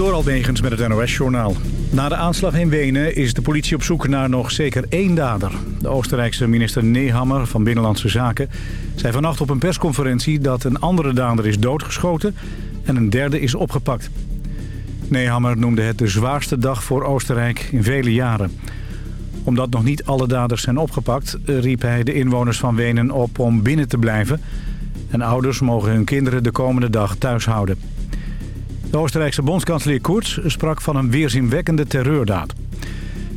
Door Almegens met het NOS-journaal. Na de aanslag in Wenen is de politie op zoek naar nog zeker één dader. De Oostenrijkse minister Nehammer van Binnenlandse Zaken zei vannacht op een persconferentie dat een andere dader is doodgeschoten en een derde is opgepakt. Nehammer noemde het de zwaarste dag voor Oostenrijk in vele jaren. Omdat nog niet alle daders zijn opgepakt, riep hij de inwoners van Wenen op om binnen te blijven. En ouders mogen hun kinderen de komende dag thuis houden. De Oostenrijkse bondskanselier Koerts sprak van een weerzinwekkende terreurdaad.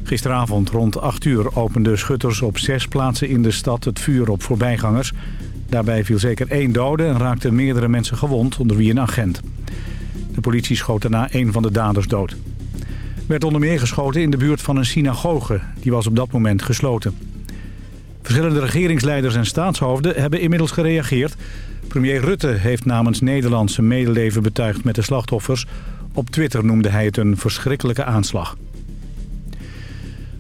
Gisteravond rond 8 uur openden schutters op zes plaatsen in de stad het vuur op voorbijgangers. Daarbij viel zeker één dode en raakten meerdere mensen gewond, onder wie een agent. De politie schoot daarna één van de daders dood. Er werd onder meer geschoten in de buurt van een synagoge. Die was op dat moment gesloten. Verschillende regeringsleiders en staatshoofden hebben inmiddels gereageerd. Premier Rutte heeft namens Nederland zijn medeleven betuigd met de slachtoffers. Op Twitter noemde hij het een verschrikkelijke aanslag.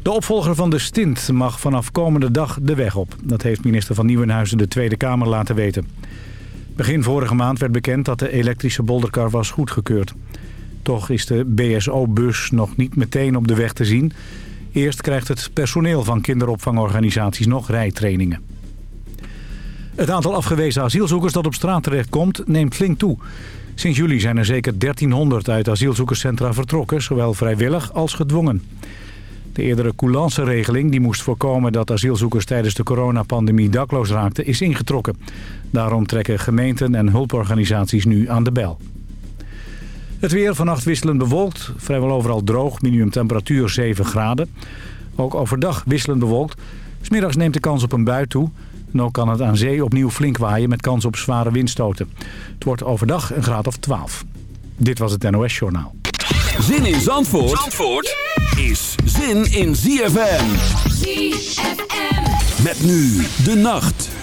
De opvolger van de stint mag vanaf komende dag de weg op. Dat heeft minister van Nieuwenhuizen de Tweede Kamer laten weten. Begin vorige maand werd bekend dat de elektrische bolderkar was goedgekeurd. Toch is de BSO-bus nog niet meteen op de weg te zien. Eerst krijgt het personeel van kinderopvangorganisaties nog rijtrainingen. Het aantal afgewezen asielzoekers dat op straat terechtkomt neemt flink toe. Sinds juli zijn er zeker 1300 uit asielzoekerscentra vertrokken, zowel vrijwillig als gedwongen. De eerdere coulance-regeling die moest voorkomen dat asielzoekers tijdens de coronapandemie dakloos raakten, is ingetrokken. Daarom trekken gemeenten en hulporganisaties nu aan de bel. Het weer vannacht wisselend bewolkt, vrijwel overal droog, minimumtemperatuur 7 graden. Ook overdag wisselend bewolkt. Smiddags neemt de kans op een bui toe. En ook kan het aan zee opnieuw flink waaien met kans op zware windstoten. Het wordt overdag een graad of 12. Dit was het NOS Journaal. Zin in Zandvoort, Zandvoort is zin in ZFM. ZFM. Met nu de nacht.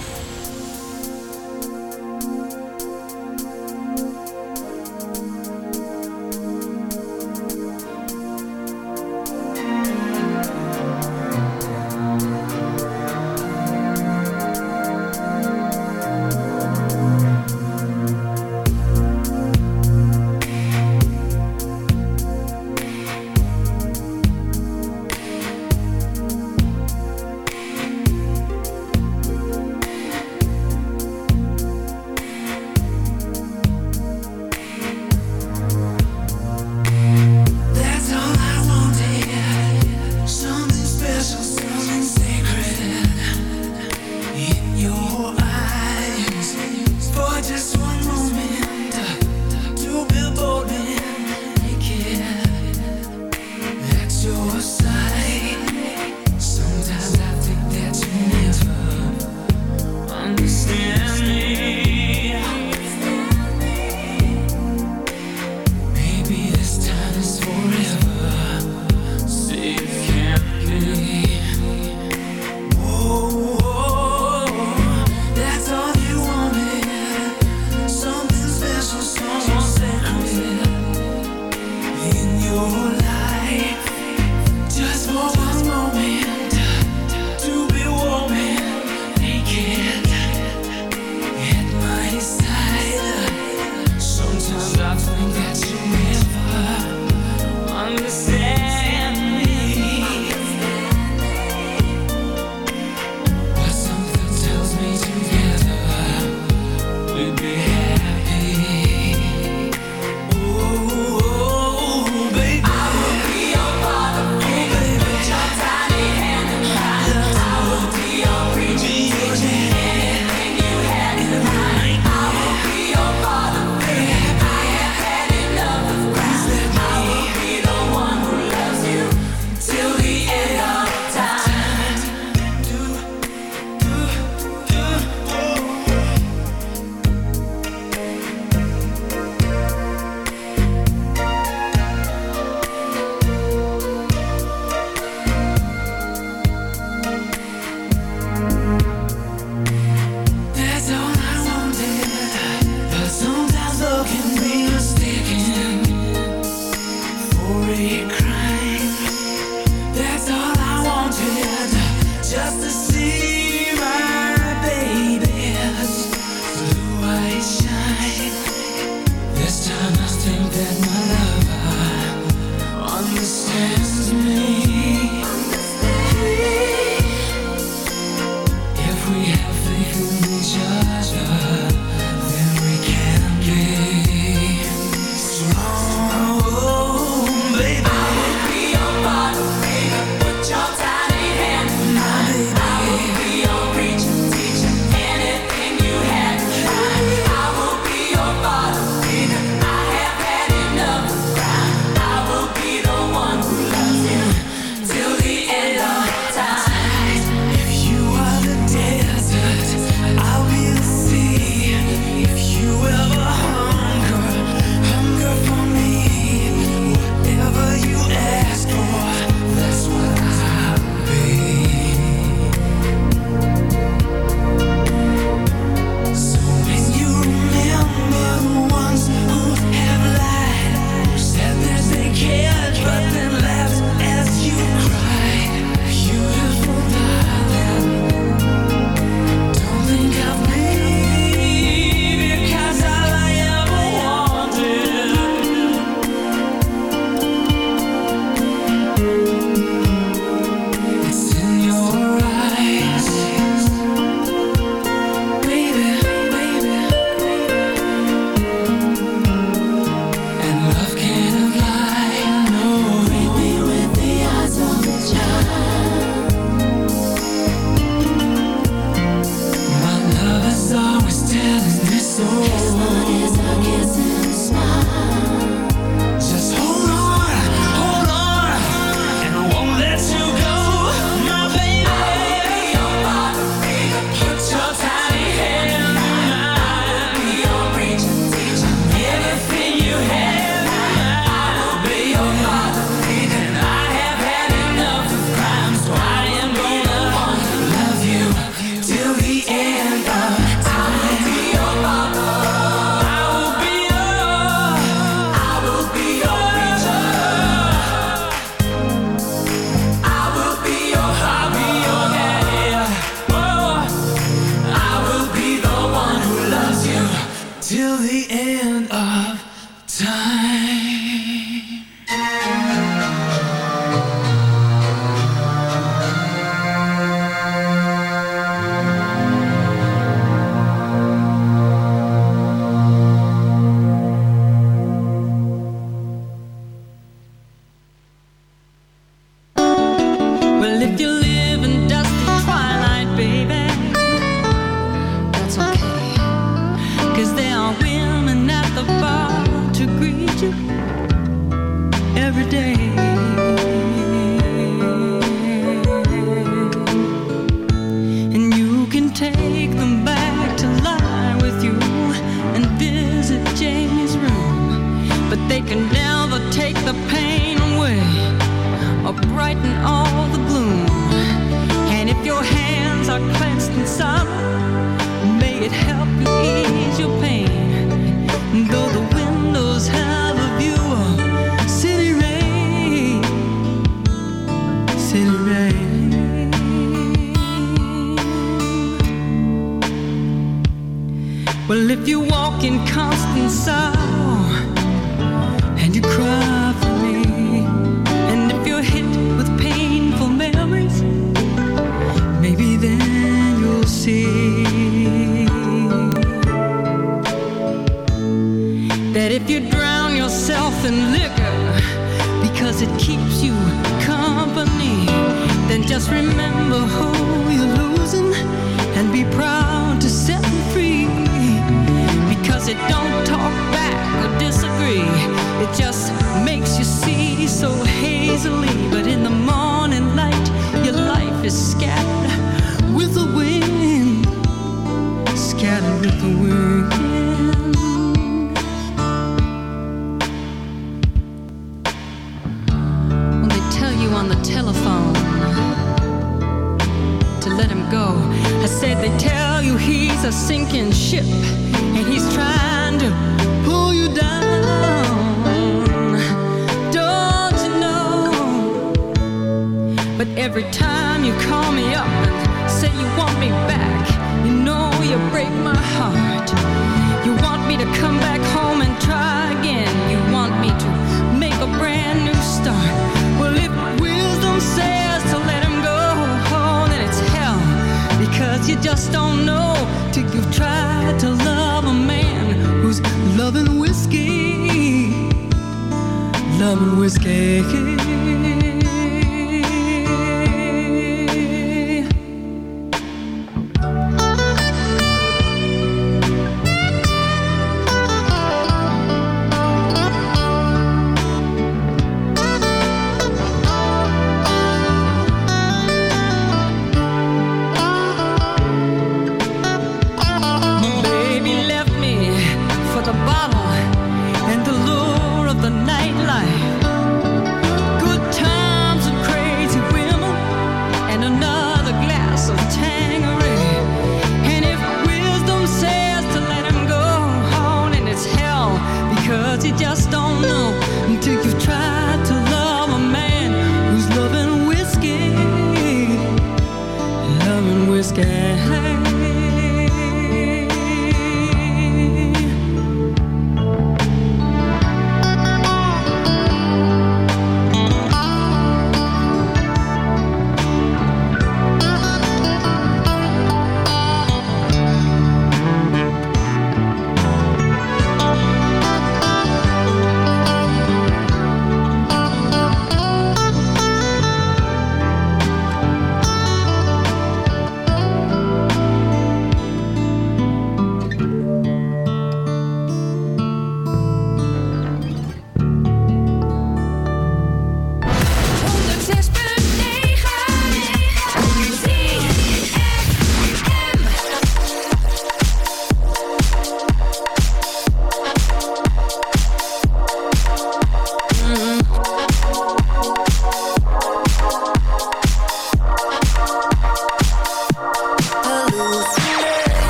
The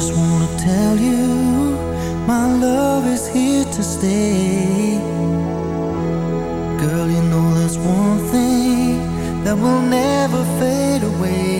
just wanna tell you my love is here to stay. Girl, you know there's one thing that will never fade away.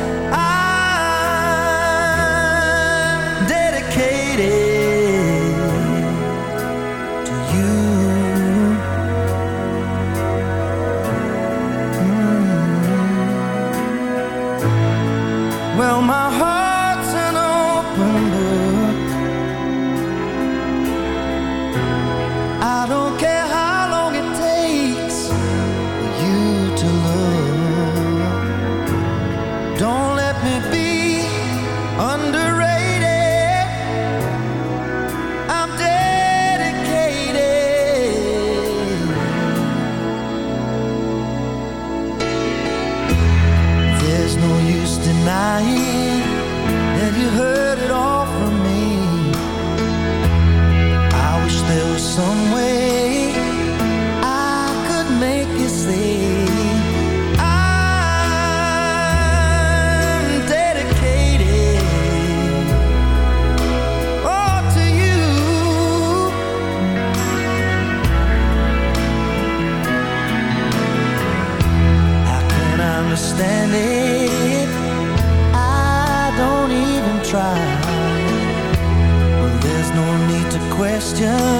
just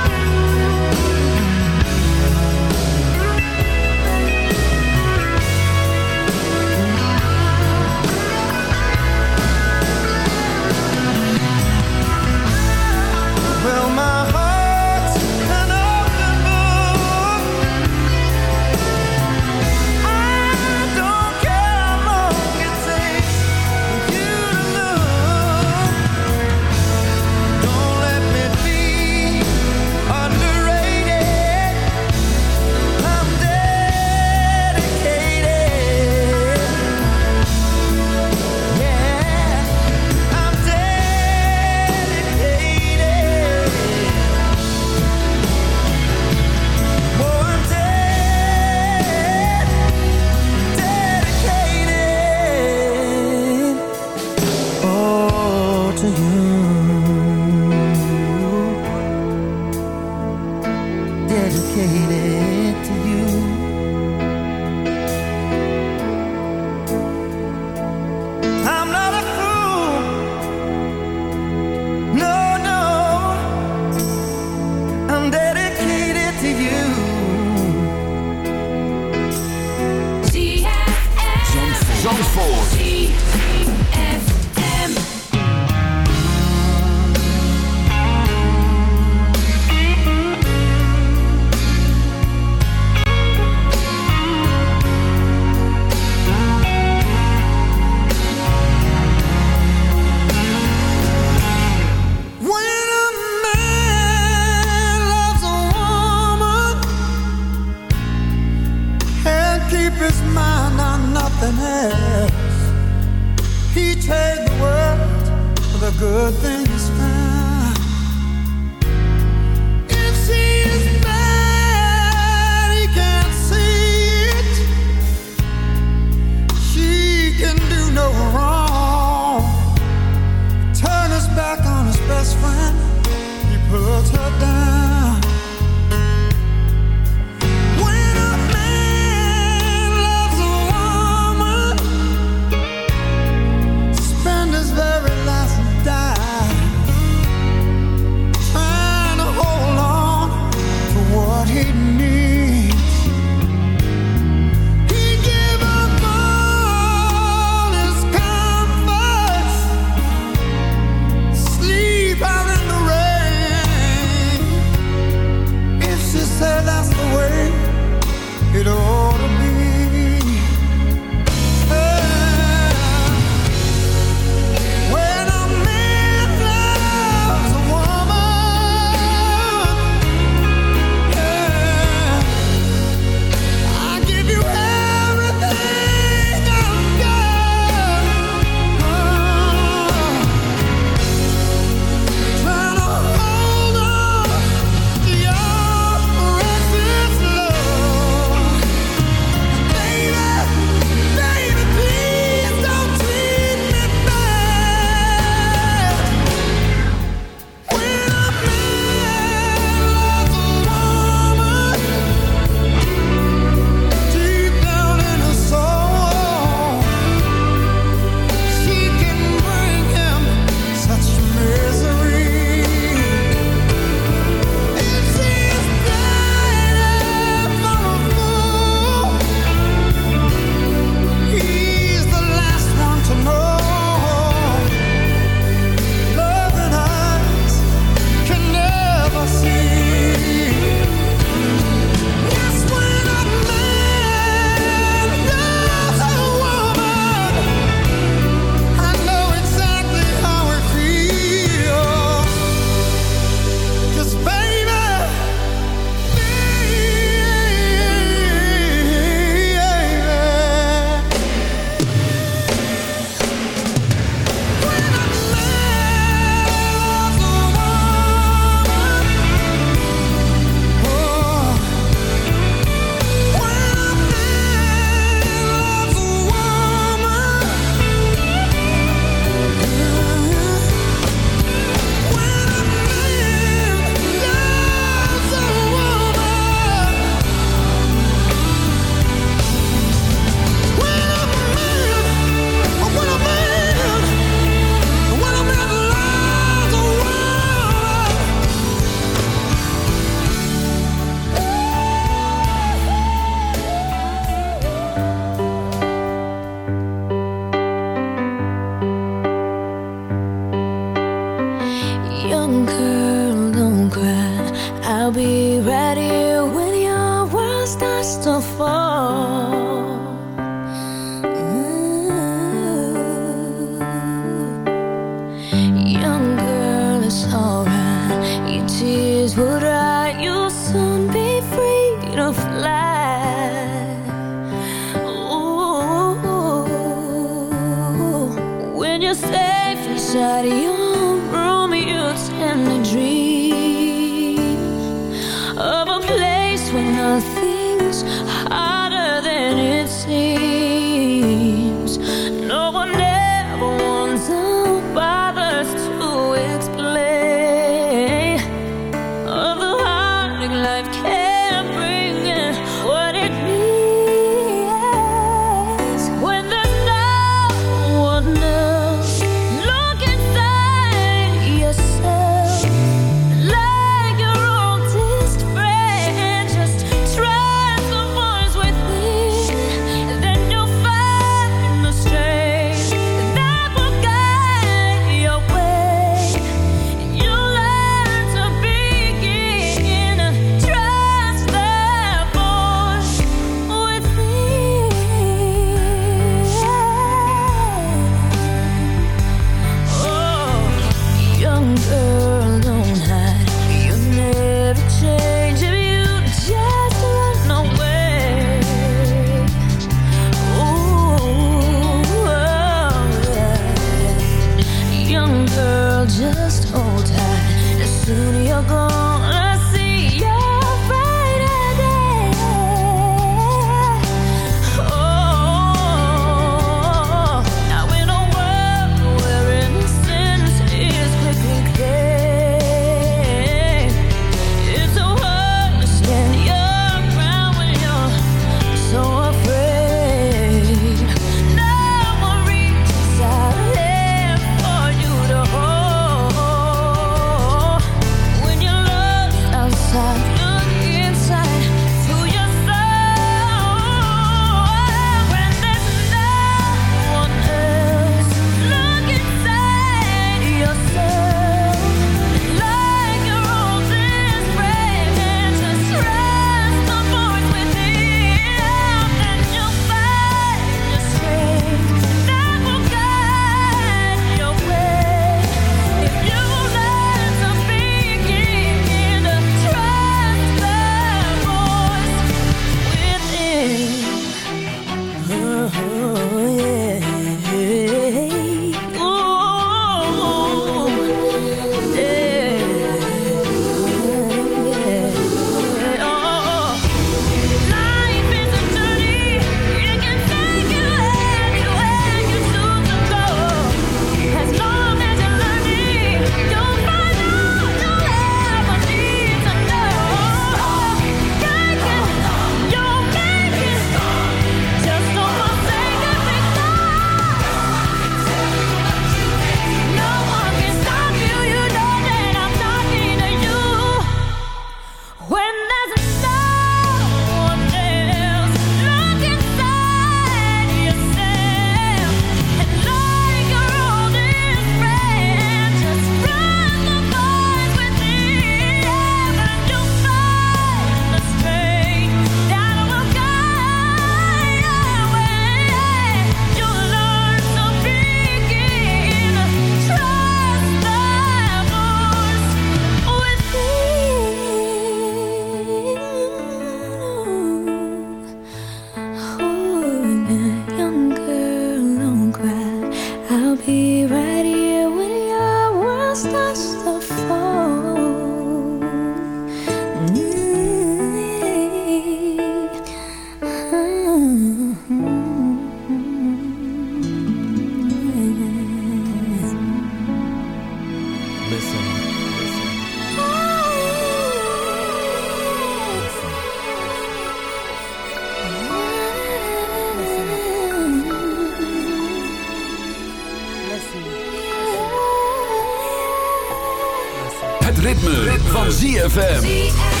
ritme, van ZFM.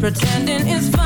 Pretending it's fine.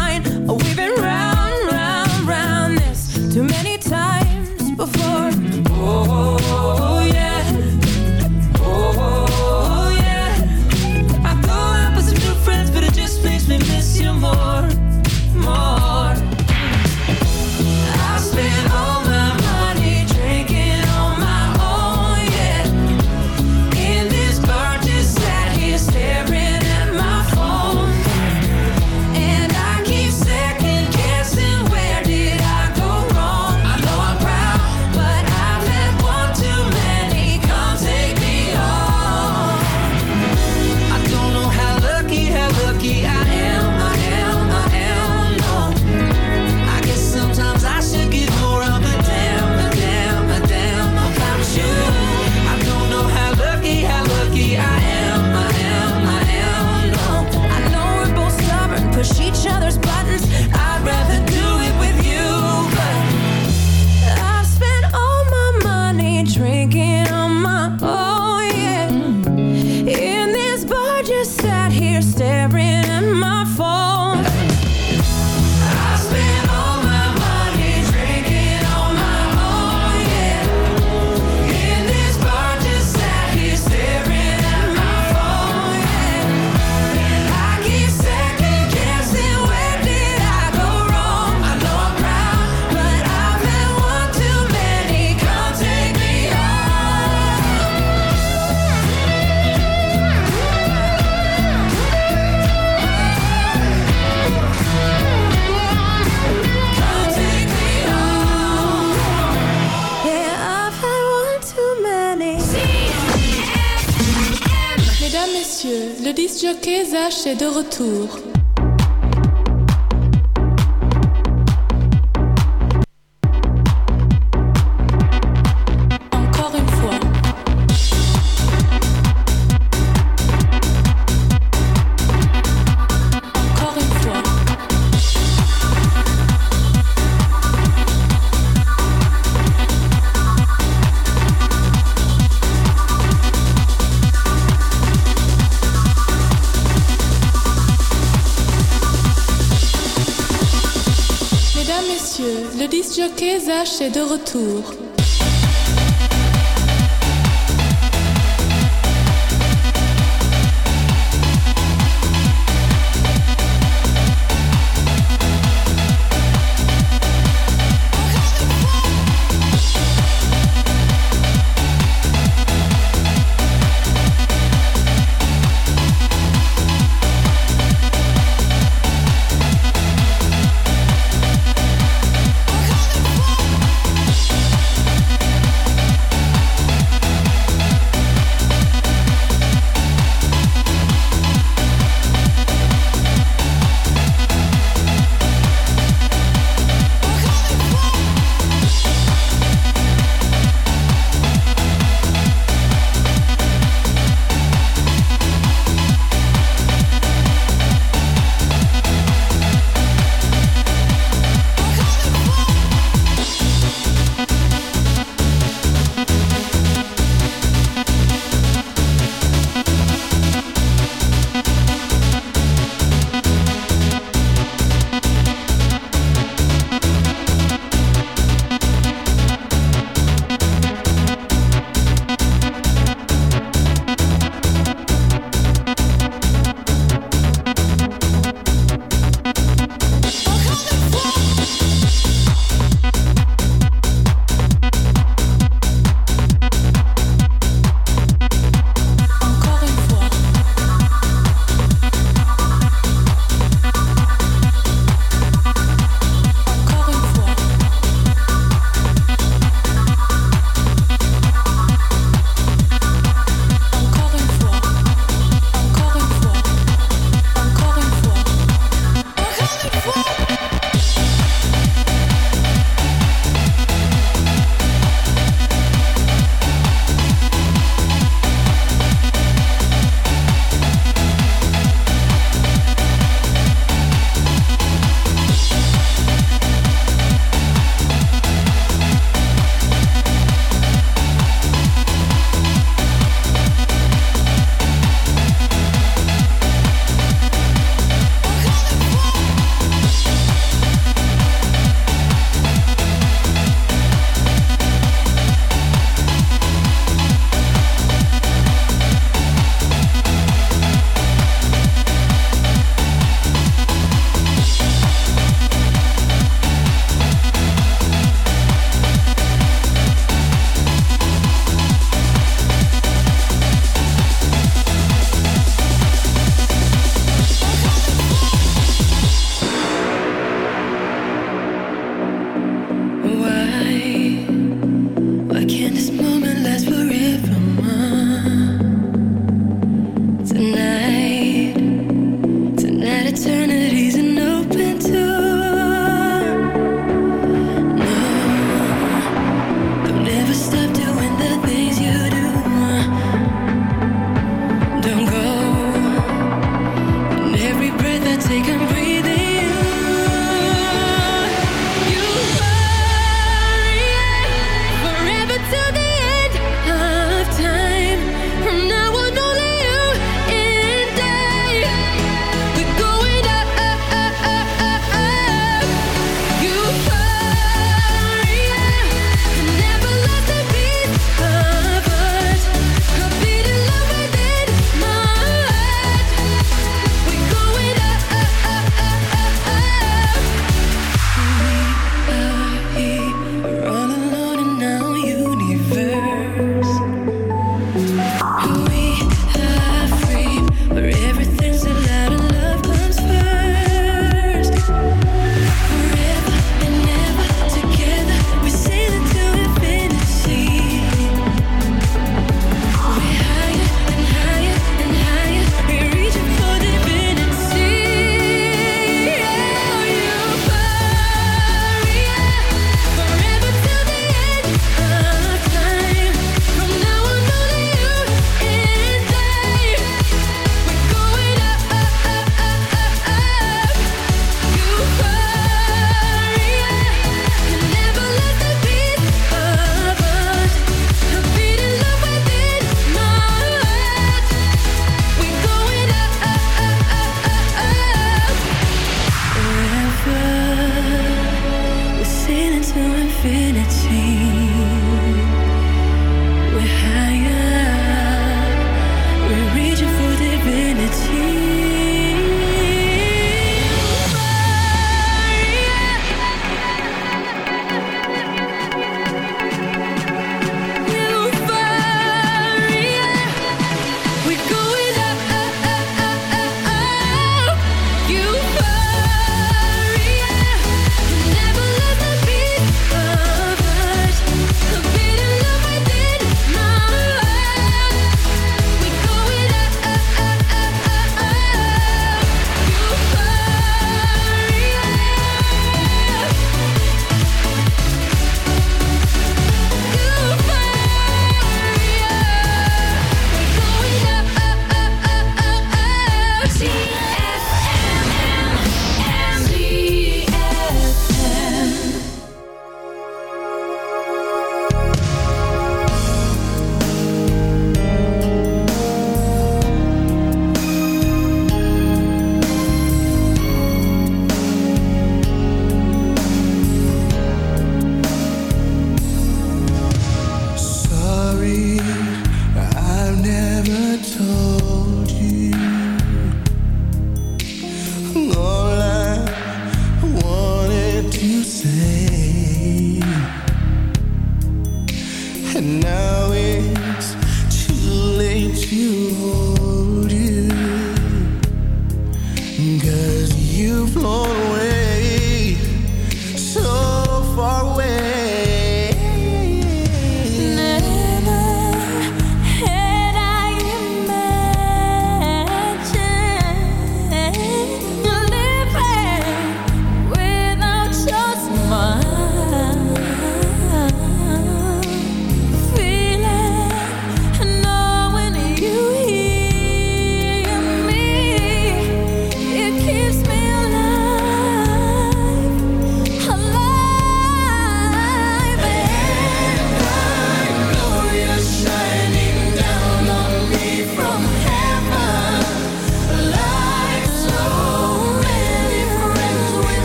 De retour. De retour.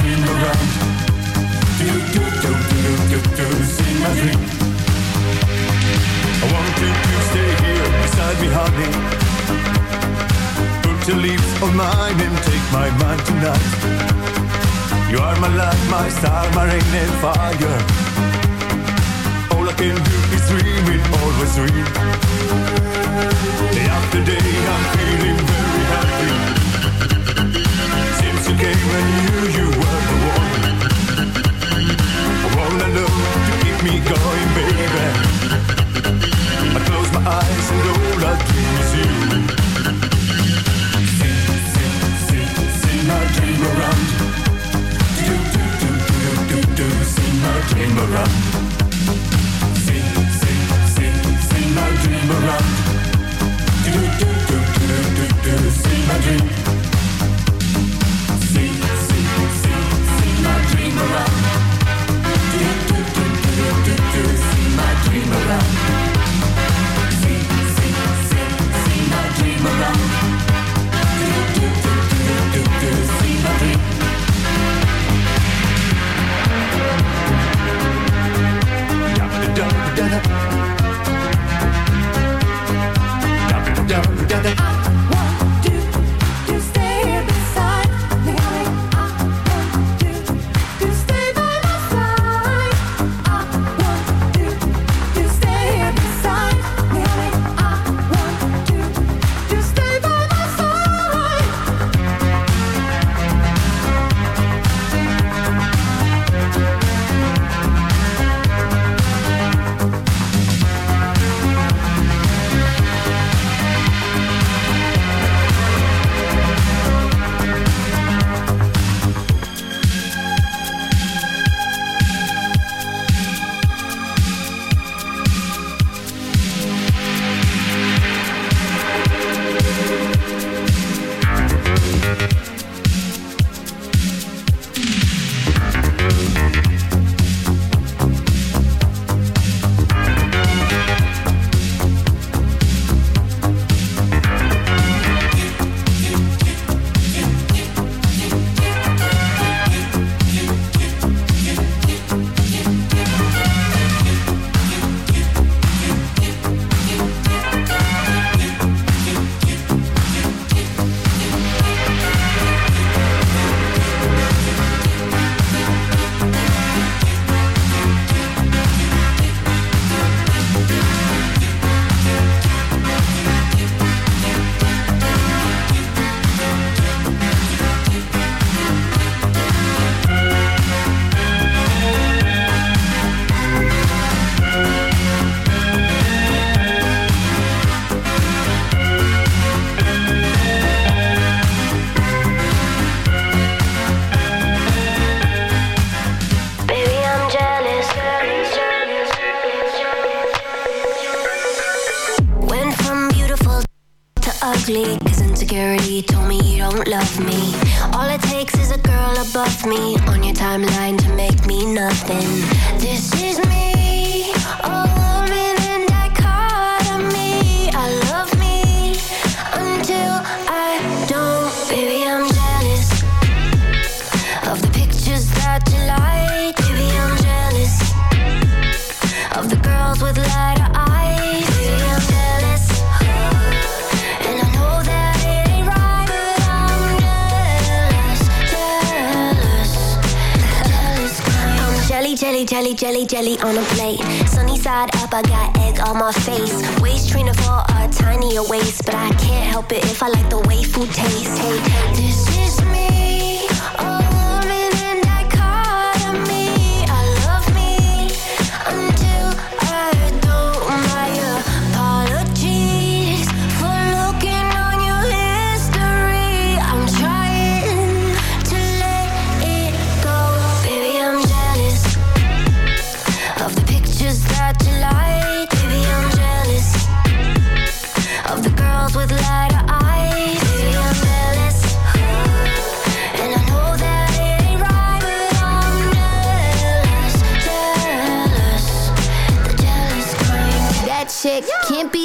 Dream around. Do, do, do, do, do, do, see my dream. I want you to stay here beside me, honey. Put your lips on mine and take my mind tonight. You are my light, my star, my rain and fire. All I can do is dream it, always dream. Day after day, I'm feeling very happy. Knew you were the one. I wanna know to keep me going, baby. I close my eyes and all I dream is you. See, see my dream around. Do, do, do, do, do, do, my dream around. See, see, see, see my dream around. Insecurity told me you don't love me. All it takes is a girl above me on your timeline to make me nothing. Jelly, jelly, jelly, on a plate. Sunny side up, I got egg on my face. Waist trainer for a tinier waist, but I can't help it if I like the way food tastes. Hey, this is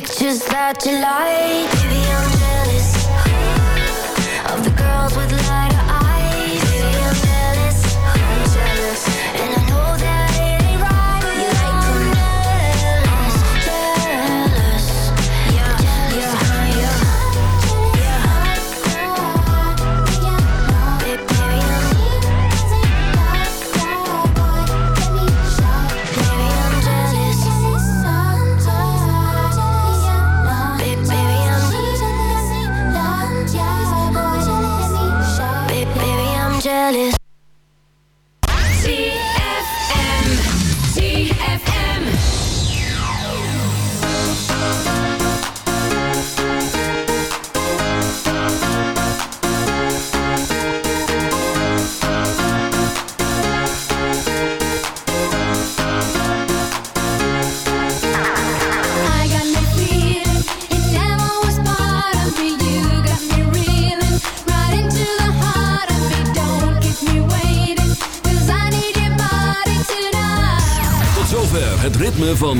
pictures that you like. I'm I'm